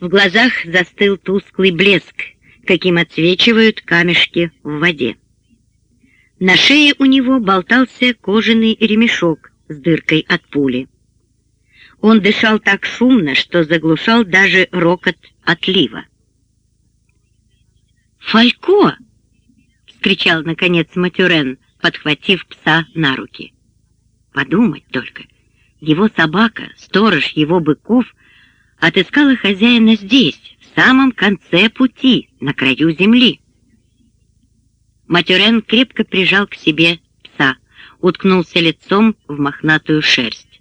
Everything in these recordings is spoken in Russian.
В глазах застыл тусклый блеск, каким отсвечивают камешки в воде. На шее у него болтался кожаный ремешок с дыркой от пули. Он дышал так шумно, что заглушал даже рокот отлива. «Фалько!» — вскричал, наконец, Матюрен, подхватив пса на руки. Подумать только, его собака, сторож его быков, отыскала хозяина здесь, в самом конце пути, на краю земли. Матюрен крепко прижал к себе пса, уткнулся лицом в мохнатую шерсть.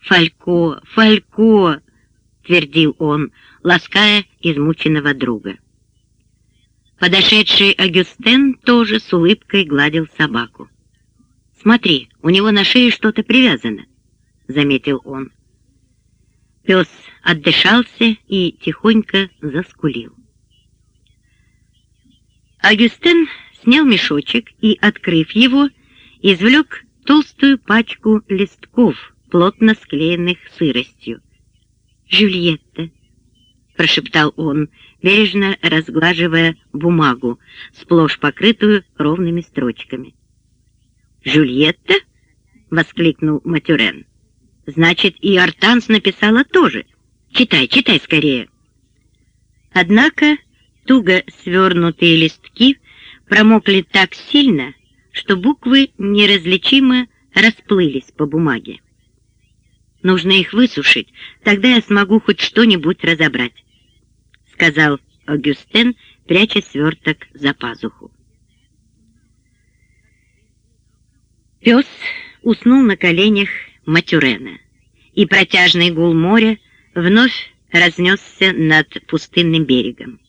«Фалько! Фалько!» — твердил он, лаская измученного друга. Подошедший Агюстен тоже с улыбкой гладил собаку. «Смотри, у него на шее что-то привязано», — заметил он. Пес отдышался и тихонько заскулил. Агюстен снял мешочек и, открыв его, извлек толстую пачку листков, плотно склеенных сыростью. «Жюльетта», — прошептал он, бережно разглаживая бумагу, сплошь покрытую ровными строчками. «Жюльетта?» — воскликнул Матюрен. «Значит, и Артанс написала тоже. Читай, читай скорее». Однако туго свернутые листки промокли так сильно, что буквы неразличимо расплылись по бумаге. Нужно их высушить, тогда я смогу хоть что-нибудь разобрать», — сказал Огюстен, пряча сверток за пазуху. Пес уснул на коленях Матюрена, и протяжный гул моря вновь разнесся над пустынным берегом.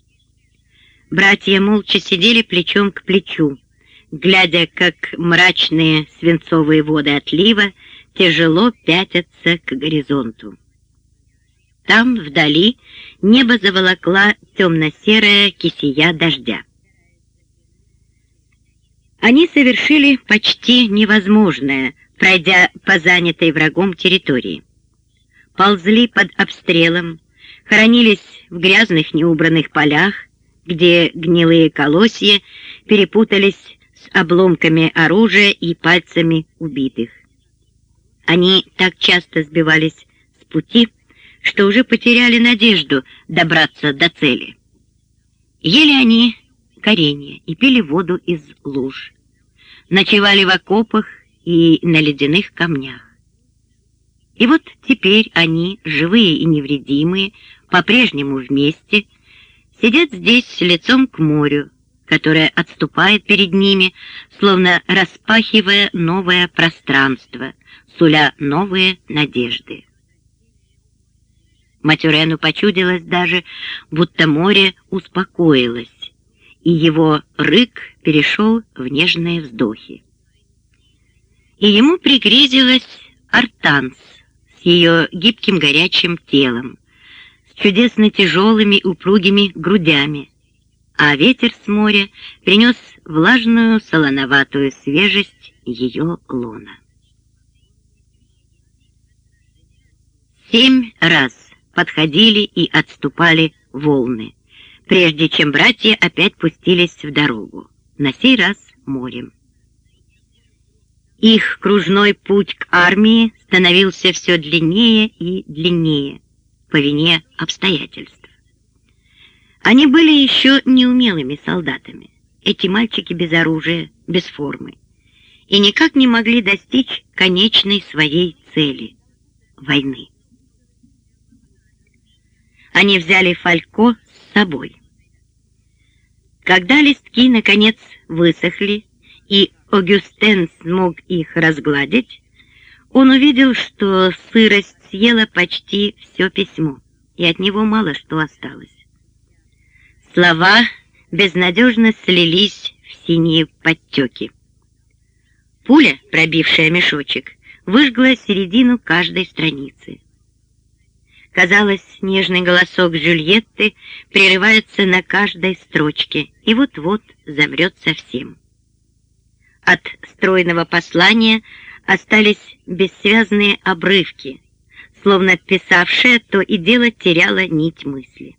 Братья молча сидели плечом к плечу, глядя, как мрачные свинцовые воды отлива тяжело пятятся к горизонту. Там, вдали, небо заволокла темно-серая кисия дождя. Они совершили почти невозможное, пройдя по занятой врагом территории. Ползли под обстрелом, хоронились в грязных неубранных полях, где гнилые колосья перепутались с обломками оружия и пальцами убитых. Они так часто сбивались с пути, что уже потеряли надежду добраться до цели. Ели они коренья и пили воду из луж. Ночевали в окопах и на ледяных камнях. И вот теперь они, живые и невредимые, по-прежнему вместе, сидят здесь лицом к морю, которое отступает перед ними, словно распахивая новое пространство, суля новые надежды. Матюрену почудилось даже, будто море успокоилось, и его рык перешел в нежные вздохи. И ему пригрезилась Артанс ее гибким горячим телом, с чудесно тяжелыми упругими грудями, а ветер с моря принес влажную солоноватую свежесть ее лона. Семь раз подходили и отступали волны, прежде чем братья опять пустились в дорогу, на сей раз морем. Их кружной путь к армии становился все длиннее и длиннее по вине обстоятельств. Они были еще неумелыми солдатами, эти мальчики без оружия, без формы, и никак не могли достичь конечной своей цели — войны. Они взяли Фалько с собой. Когда листки, наконец, высохли, Огюстен смог их разгладить, он увидел, что сырость съела почти все письмо, и от него мало что осталось. Слова безнадежно слились в синие подтеки. Пуля, пробившая мешочек, выжгла середину каждой страницы. Казалось, нежный голосок Жюльетты прерывается на каждой строчке и вот-вот замрет совсем. От стройного послания остались бессвязные обрывки, словно писавшая то и дело теряла нить мысли.